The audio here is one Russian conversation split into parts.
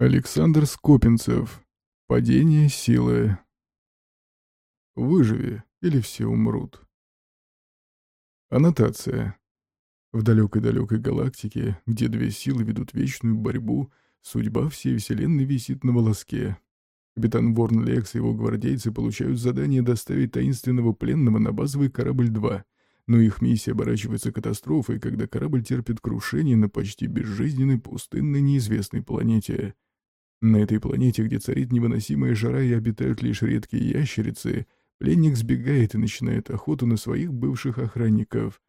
Александр Скопинцев. Падение силы. Выживи, или все умрут. Аннотация. В далекой-далекой галактике, где две силы ведут вечную борьбу, судьба всей Вселенной висит на волоске. Капитан Ворн Лекс и его гвардейцы получают задание доставить таинственного пленного на базовый корабль-2, но их миссия оборачивается катастрофой, когда корабль терпит крушение на почти безжизненной пустынной неизвестной планете — на этой планете, где царит невыносимая жара и обитают лишь редкие ящерицы, пленник сбегает и начинает охоту на своих бывших охранников.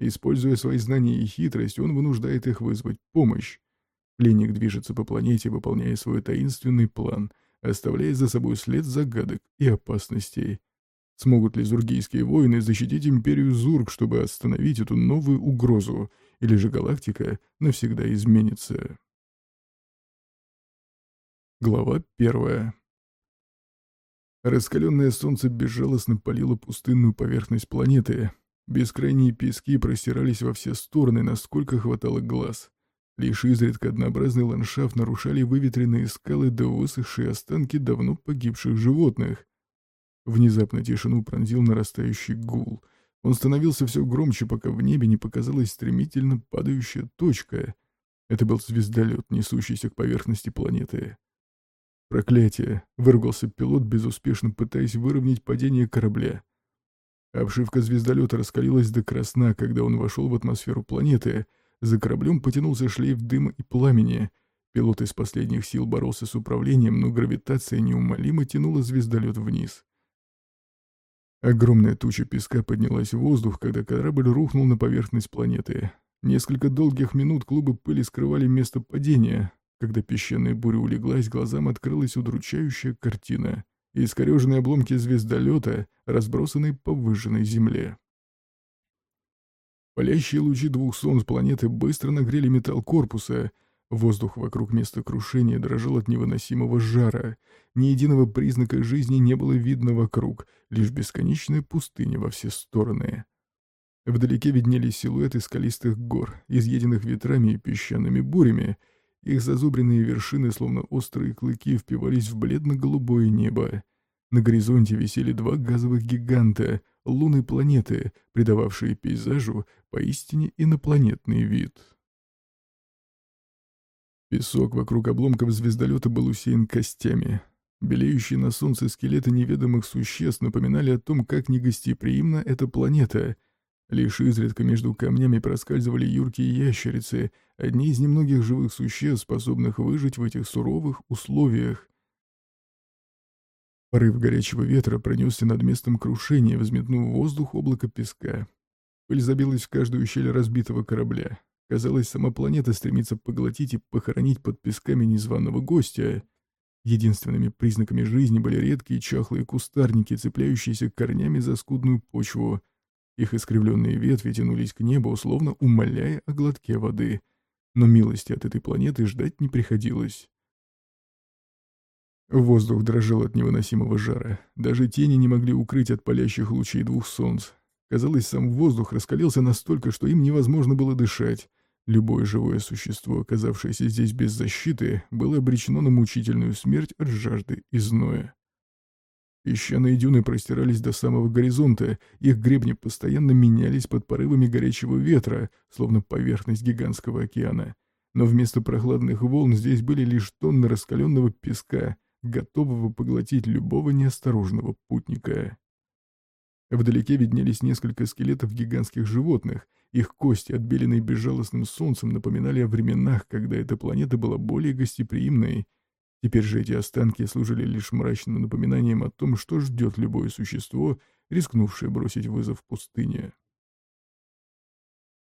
Используя свои знания и хитрость, он вынуждает их вызвать помощь. Пленник движется по планете, выполняя свой таинственный план, оставляя за собой след загадок и опасностей. Смогут ли зургийские воины защитить империю Зург, чтобы остановить эту новую угрозу, или же галактика навсегда изменится? Глава первая. Раскаленное солнце безжалостно палило пустынную поверхность планеты. Бескрайние пески простирались во все стороны, насколько хватало глаз. Лишь изредка однообразный ландшафт нарушали выветренные скалы да высохшие останки давно погибших животных. Внезапно тишину пронзил нарастающий гул. Он становился все громче, пока в небе не показалась стремительно падающая точка. Это был звездолет, несущийся к поверхности планеты. «Проклятие!» — выругался пилот, безуспешно пытаясь выровнять падение корабля. Обшивка звездолета раскалилась до красна, когда он вошел в атмосферу планеты. За кораблем потянулся шлейф дыма и пламени. Пилот из последних сил боролся с управлением, но гравитация неумолимо тянула звездолет вниз. Огромная туча песка поднялась в воздух, когда корабль рухнул на поверхность планеты. Несколько долгих минут клубы пыли скрывали место падения, когда песчаная буря улеглась, глазам открылась удручающая картина. Искореженные обломки звездолета, разбросанные по выжженной земле. Палящие лучи двух солнц планеты быстро нагрели металл корпуса. Воздух вокруг места крушения дрожал от невыносимого жара. Ни единого признака жизни не было видно вокруг, лишь бесконечная пустыня во все стороны. Вдалеке виднелись силуэты скалистых гор, изъеденных ветрами и песчаными бурями, их зазубренные вершины, словно острые клыки, впивались в бледно-голубое небо. На горизонте висели два газовых гиганта, луны планеты, придававшие пейзажу поистине инопланетный вид. Песок вокруг обломков звездолета был усеян костями. Белеющие на солнце скелеты неведомых существ напоминали о том, как негостеприимна эта планета — Лишь изредка между камнями проскальзывали юркие ящерицы, одни из немногих живых существ, способных выжить в этих суровых условиях. Порыв горячего ветра пронесся над местом крушения, взметнув в воздух облако песка. Пыль забилась в каждую щель разбитого корабля. Казалось, сама планета стремится поглотить и похоронить под песками незваного гостя. Единственными признаками жизни были редкие чахлые кустарники, цепляющиеся корнями за скудную почву — их искривленные ветви тянулись к небу, условно умоляя о глотке воды. Но милости от этой планеты ждать не приходилось. Воздух дрожал от невыносимого жара. Даже тени не могли укрыть от палящих лучей двух солнц. Казалось, сам воздух раскалился настолько, что им невозможно было дышать. Любое живое существо, оказавшееся здесь без защиты, было обречено на мучительную смерть от жажды и зноя. Песчаные дюны простирались до самого горизонта, их гребни постоянно менялись под порывами горячего ветра, словно поверхность гигантского океана. Но вместо прохладных волн здесь были лишь тонны раскаленного песка, готового поглотить любого неосторожного путника. Вдалеке виднелись несколько скелетов гигантских животных, их кости, отбеленные безжалостным солнцем, напоминали о временах, когда эта планета была более гостеприимной, Теперь же эти останки служили лишь мрачным напоминанием о том, что ждет любое существо, рискнувшее бросить вызов пустыне.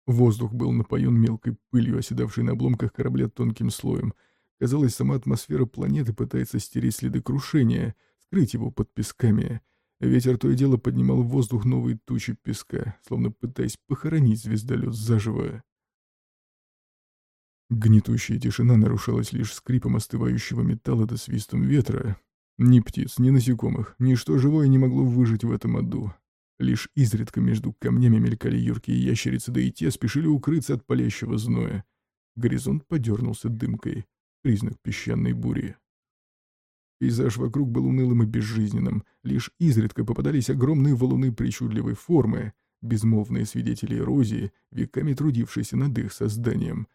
Воздух был напоен мелкой пылью, оседавшей на обломках корабля тонким слоем. Казалось, сама атмосфера планеты пытается стереть следы крушения, скрыть его под песками. Ветер то и дело поднимал в воздух новые тучи песка, словно пытаясь похоронить звездолет заживо. Гнетущая тишина нарушалась лишь скрипом остывающего металла да свистом ветра. Ни птиц, ни насекомых, ничто живое не могло выжить в этом аду. Лишь изредка между камнями мелькали юркие ящерицы, да и те спешили укрыться от палящего зноя. Горизонт подернулся дымкой. признак песчаной бури. Пейзаж вокруг был унылым и безжизненным, лишь изредка попадались огромные валуны причудливой формы, безмолвные свидетели эрозии, веками трудившиеся над их созданием.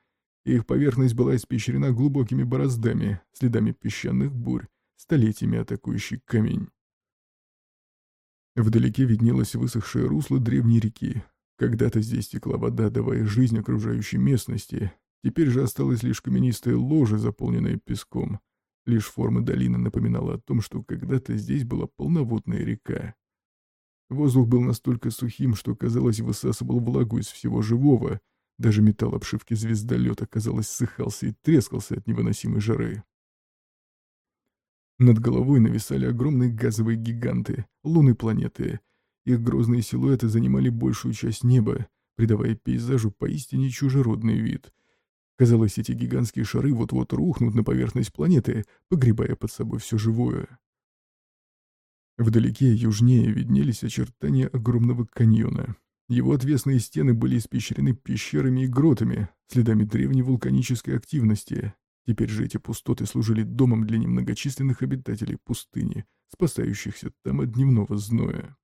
Их поверхность была испещрена глубокими бороздами, следами песчаных бурь, столетиями атакующий камень. Вдалеке виднелось высохшее русло древней реки. Когда-то здесь текла вода, давая жизнь окружающей местности. Теперь же осталось лишь каменистое ложе, заполненное песком. Лишь форма долины напоминала о том, что когда-то здесь была полноводная река. Воздух был настолько сухим, что, казалось, высасывал влагу из всего живого. Даже металл обшивки звездолета, казалось, ссыхался и трескался от невыносимой жары. Над головой нависали огромные газовые гиганты, луны планеты. Их грозные силуэты занимали большую часть неба, придавая пейзажу поистине чужеродный вид — Казалось, эти гигантские шары вот-вот рухнут на поверхность планеты, погребая под собой все живое. Вдалеке, южнее, виднелись очертания огромного каньона. Его отвесные стены были испещрены пещерами и гротами, следами древней вулканической активности. Теперь же эти пустоты служили домом для немногочисленных обитателей пустыни, спасающихся там от дневного зноя.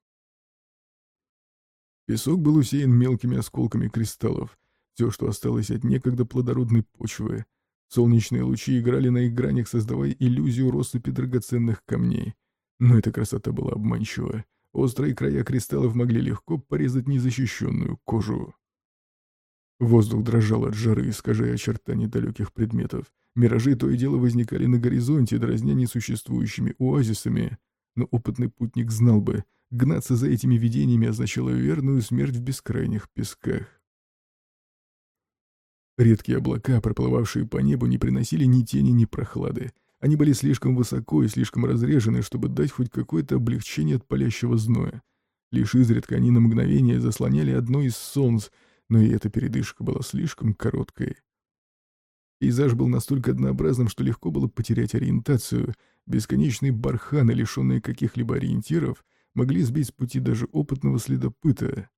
Песок был усеян мелкими осколками кристаллов, все, что осталось от некогда плодородной почвы. Солнечные лучи играли на их гранях, создавая иллюзию россыпи драгоценных камней. Но эта красота была обманчива. Острые края кристаллов могли легко порезать незащищенную кожу. Воздух дрожал от жары, искажая очертания далеких предметов. Миражи то и дело возникали на горизонте, дразня несуществующими оазисами. Но опытный путник знал бы, гнаться за этими видениями означало верную смерть в бескрайних песках. Редкие облака, проплывавшие по небу, не приносили ни тени, ни прохлады. Они были слишком высоко и слишком разрежены, чтобы дать хоть какое-то облегчение от палящего зноя. Лишь изредка они на мгновение заслоняли одно из солнц, но и эта передышка была слишком короткой. Пейзаж был настолько однообразным, что легко было потерять ориентацию. Бесконечные барханы, лишенные каких-либо ориентиров, могли сбить с пути даже опытного следопыта.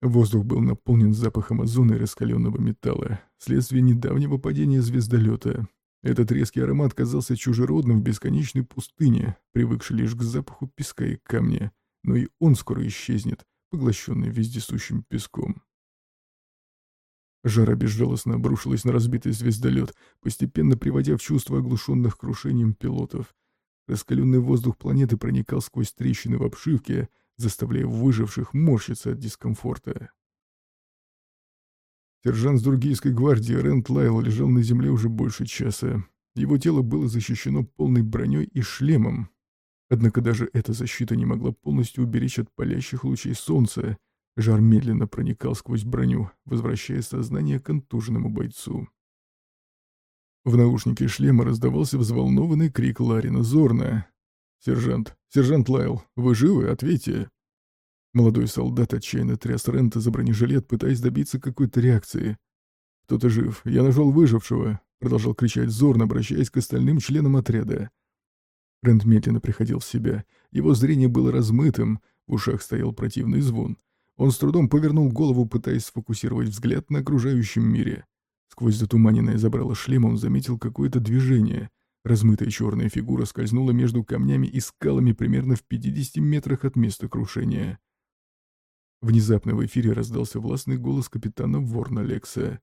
Воздух был наполнен запахом озона и раскаленного металла, вследствие недавнего падения звездолета. Этот резкий аромат казался чужеродным в бесконечной пустыне, привыкшей лишь к запаху песка и камня, но и он скоро исчезнет, поглощенный вездесущим песком. Жара безжалостно обрушилась на разбитый звездолет, постепенно приводя в чувство оглушенных крушением пилотов. Раскаленный воздух планеты проникал сквозь трещины в обшивке, заставляя выживших морщиться от дискомфорта. Сержант с Другийской гвардии Рент Лайл лежал на земле уже больше часа. Его тело было защищено полной броней и шлемом. Однако даже эта защита не могла полностью уберечь от палящих лучей солнца. Жар медленно проникал сквозь броню, возвращая сознание контуженному бойцу. В наушнике шлема раздавался взволнованный крик Ларина Зорна. «Сержант! Сержант Лайл! Вы живы? Ответьте!» Молодой солдат отчаянно тряс Рента за бронежилет, пытаясь добиться какой-то реакции. «Кто-то жив. Я нашел выжившего!» — продолжал кричать Зорн, обращаясь к остальным членам отряда. Рент медленно приходил в себя. Его зрение было размытым, в ушах стоял противный звон. Он с трудом повернул голову, пытаясь сфокусировать взгляд на окружающем мире. Сквозь затуманенное забрало шлема он заметил какое-то движение — Размытая черная фигура скользнула между камнями и скалами примерно в 50 метрах от места крушения. Внезапно в эфире раздался властный голос капитана Ворна Лекса.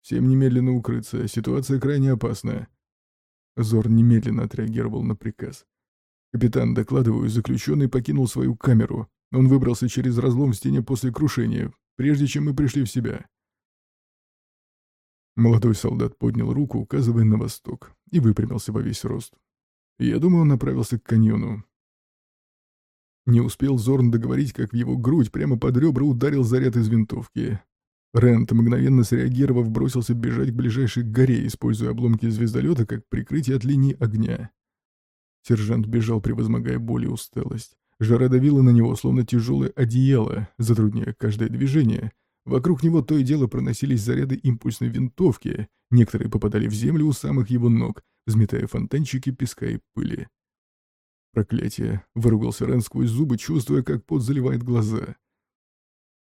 «Всем немедленно укрыться, ситуация крайне опасна». Зорн немедленно отреагировал на приказ. «Капитан, докладываю, заключенный покинул свою камеру. Он выбрался через разлом в стене после крушения, прежде чем мы пришли в себя. Молодой солдат поднял руку, указывая на восток, и выпрямился во весь рост. Я думаю, он направился к каньону. Не успел Зорн договорить, как в его грудь прямо под ребра ударил заряд из винтовки. Рент, мгновенно среагировав, бросился бежать к ближайшей горе, используя обломки звездолета как прикрытие от линии огня. Сержант бежал, превозмогая боль и усталость. Жара давила на него, словно тяжелое одеяло, затрудняя каждое движение — Вокруг него то и дело проносились заряды импульсной винтовки, некоторые попадали в землю у самых его ног, взметая фонтанчики песка и пыли. «Проклятие!» — выругался Рен сквозь зубы, чувствуя, как пот заливает глаза.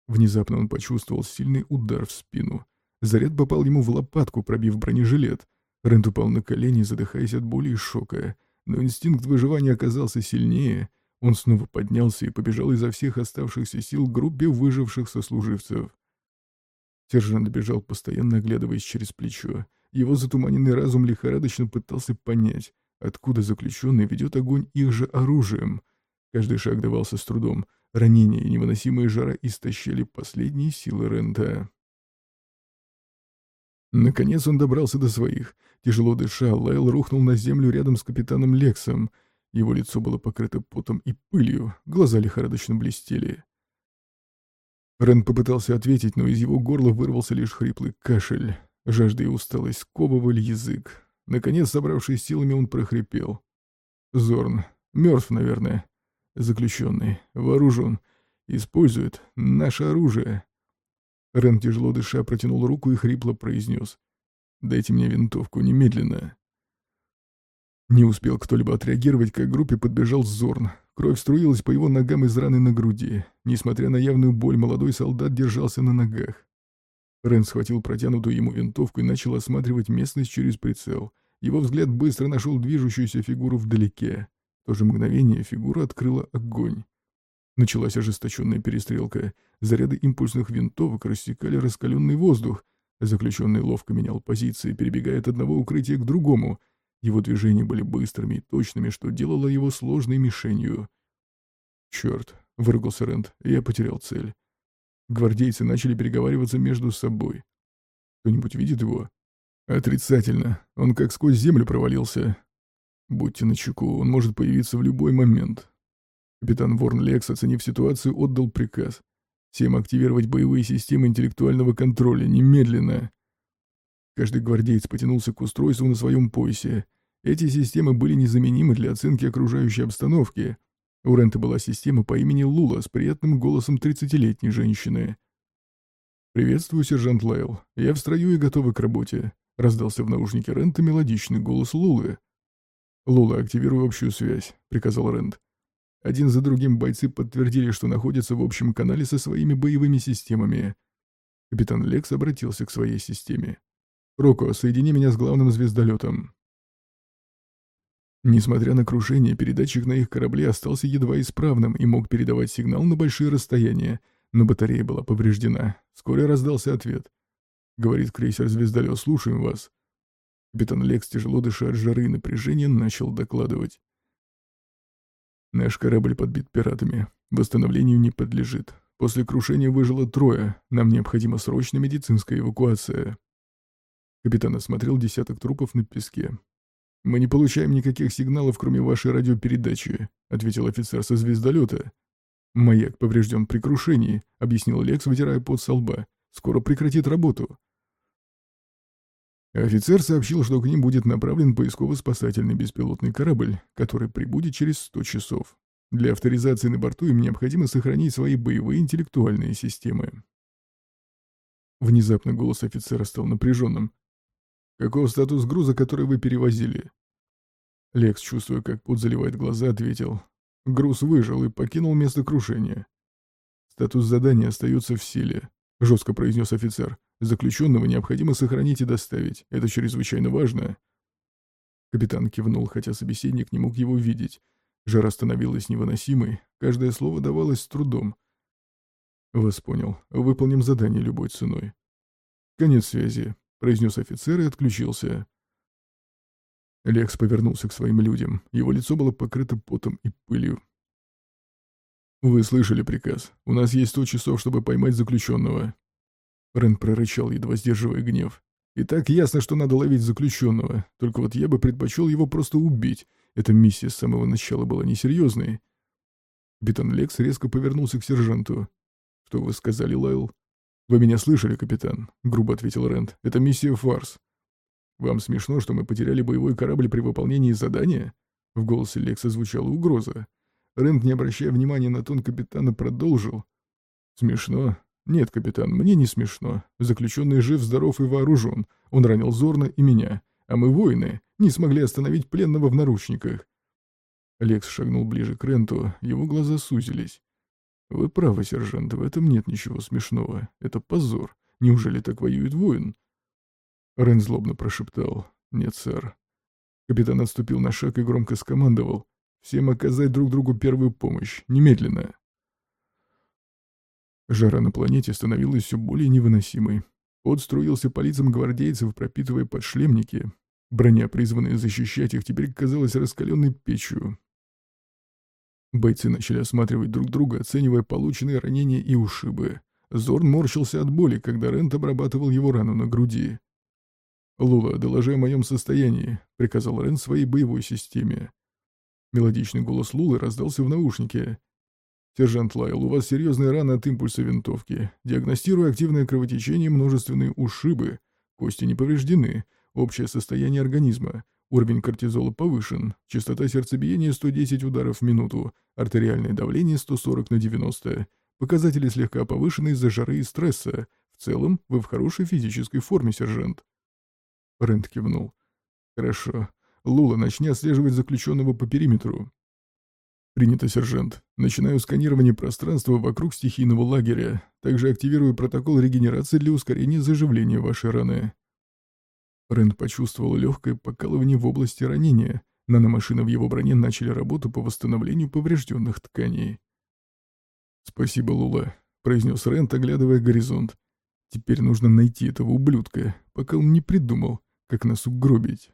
Внезапно он почувствовал сильный удар в спину. Заряд попал ему в лопатку, пробив бронежилет. Рент упал на колени, задыхаясь от боли и шока, но инстинкт выживания оказался сильнее. Он снова поднялся и побежал изо всех оставшихся сил группе выживших сослуживцев. Сержант бежал, постоянно оглядываясь через плечо. Его затуманенный разум лихорадочно пытался понять, откуда заключенный ведет огонь их же оружием. Каждый шаг давался с трудом. Ранения и невыносимая жара истощили последние силы Рента. Наконец он добрался до своих. Тяжело дыша, Лайл рухнул на землю рядом с капитаном Лексом. Его лицо было покрыто потом и пылью, глаза лихорадочно блестели. Рен попытался ответить, но из его горла вырвался лишь хриплый кашель. Жажда и усталость сковывали язык. Наконец, собравшись силами, он прохрипел. «Зорн. Мертв, наверное. Заключенный. Вооружен. Использует наше оружие». Рен, тяжело дыша, протянул руку и хрипло произнес. «Дайте мне винтовку немедленно». Не успел кто-либо отреагировать, как группе подбежал Зорн. Кровь струилась по его ногам из раны на груди. Несмотря на явную боль, молодой солдат держался на ногах. Рен схватил протянутую ему винтовку и начал осматривать местность через прицел. Его взгляд быстро нашел движущуюся фигуру вдалеке. В то же мгновение фигура открыла огонь. Началась ожесточенная перестрелка. Заряды импульсных винтовок рассекали раскаленный воздух. Заключенный ловко менял позиции, перебегая от одного укрытия к другому — его движения были быстрыми и точными, что делало его сложной мишенью. «Черт!» — выругался Рент. «Я потерял цель». Гвардейцы начали переговариваться между собой. «Кто-нибудь видит его?» «Отрицательно. Он как сквозь землю провалился. Будьте начеку, он может появиться в любой момент». Капитан Ворн Лекс, оценив ситуацию, отдал приказ. «Всем активировать боевые системы интеллектуального контроля немедленно!» Каждый гвардеец потянулся к устройству на своем поясе. Эти системы были незаменимы для оценки окружающей обстановки. У Рента была система по имени Лула с приятным голосом 30-летней женщины. «Приветствую, сержант Лайл. Я в строю и готова к работе», — раздался в наушнике Рента мелодичный голос Лулы. «Лула, активируй общую связь», — приказал Рент. Один за другим бойцы подтвердили, что находятся в общем канале со своими боевыми системами. Капитан Лекс обратился к своей системе. «Роко, соедини меня с главным звездолетом». Несмотря на крушение, передатчик на их корабле остался едва исправным и мог передавать сигнал на большие расстояния, но батарея была повреждена. Вскоре раздался ответ. Говорит крейсер-звездолет, слушаем вас. Капитан Лекс, тяжело дыша от жары и напряжения, начал докладывать. Наш корабль подбит пиратами. Восстановлению не подлежит. После крушения выжило трое. Нам необходима срочная медицинская эвакуация. Капитан осмотрел десяток трупов на песке. «Мы не получаем никаких сигналов, кроме вашей радиопередачи», — ответил офицер со звездолета. «Маяк поврежден при крушении», — объяснил Лекс, вытирая пот со лба. «Скоро прекратит работу». Офицер сообщил, что к ним будет направлен поисково-спасательный беспилотный корабль, который прибудет через 100 часов. Для авторизации на борту им необходимо сохранить свои боевые интеллектуальные системы. Внезапно голос офицера стал напряженным. Каков статус груза, который вы перевозили?» Лекс, чувствуя, как пот заливает глаза, ответил. «Груз выжил и покинул место крушения». «Статус задания остается в силе», — жестко произнес офицер. «Заключенного необходимо сохранить и доставить. Это чрезвычайно важно». Капитан кивнул, хотя собеседник не мог его видеть. Жара становилась невыносимой, каждое слово давалось с трудом. «Вас понял. Выполним задание любой ценой». «Конец связи», — произнес офицер и отключился. Лекс повернулся к своим людям. Его лицо было покрыто потом и пылью. «Вы слышали приказ. У нас есть сто часов, чтобы поймать заключенного». Рен прорычал, едва сдерживая гнев. «И так ясно, что надо ловить заключенного. Только вот я бы предпочел его просто убить. Эта миссия с самого начала была несерьезной». Капитан Лекс резко повернулся к сержанту. «Что вы сказали, Лайл?» «Вы меня слышали, капитан?» — грубо ответил Рент. «Это миссия «Фарс». «Вам смешно, что мы потеряли боевой корабль при выполнении задания?» В голосе Лекса звучала угроза. Рент, не обращая внимания на тон капитана, продолжил. «Смешно? Нет, капитан, мне не смешно. Заключенный жив, здоров и вооружен. Он ранил Зорна и меня. А мы, воины, не смогли остановить пленного в наручниках». Лекс шагнул ближе к Ренту, его глаза сузились. «Вы правы, сержант, в этом нет ничего смешного. Это позор. Неужели так воюет воин?» Рен злобно прошептал. «Нет, сэр». Капитан отступил на шаг и громко скомандовал. «Всем оказать друг другу первую помощь. Немедленно!» Жара на планете становилась все более невыносимой. Пот струился по лицам гвардейцев, пропитывая подшлемники. Броня, призванная защищать их, теперь казалась раскаленной печью. Бойцы начали осматривать друг друга, оценивая полученные ранения и ушибы. Зорн морщился от боли, когда Рент обрабатывал его рану на груди. «Лула, доложи о моем состоянии», — приказал Рен своей боевой системе. Мелодичный голос Лулы раздался в наушнике. «Сержант Лайл, у вас серьезная рана от импульса винтовки. Диагностирую активное кровотечение, множественные ушибы. Кости не повреждены. Общее состояние организма. Уровень кортизола повышен. Частота сердцебиения 110 ударов в минуту. Артериальное давление 140 на 90. Показатели слегка повышены из-за жары и стресса. В целом, вы в хорошей физической форме, сержант». Рент кивнул. «Хорошо. Лула, начни отслеживать заключенного по периметру. «Принято, сержант. Начинаю сканирование пространства вокруг стихийного лагеря. Также активирую протокол регенерации для ускорения заживления вашей раны». Рэнд почувствовал легкое покалывание в области ранения. Наномашины в его броне начали работу по восстановлению поврежденных тканей. «Спасибо, Лула», — произнес Рэнд, оглядывая горизонт. «Теперь нужно найти этого ублюдка, пока он не придумал, как нас угробить».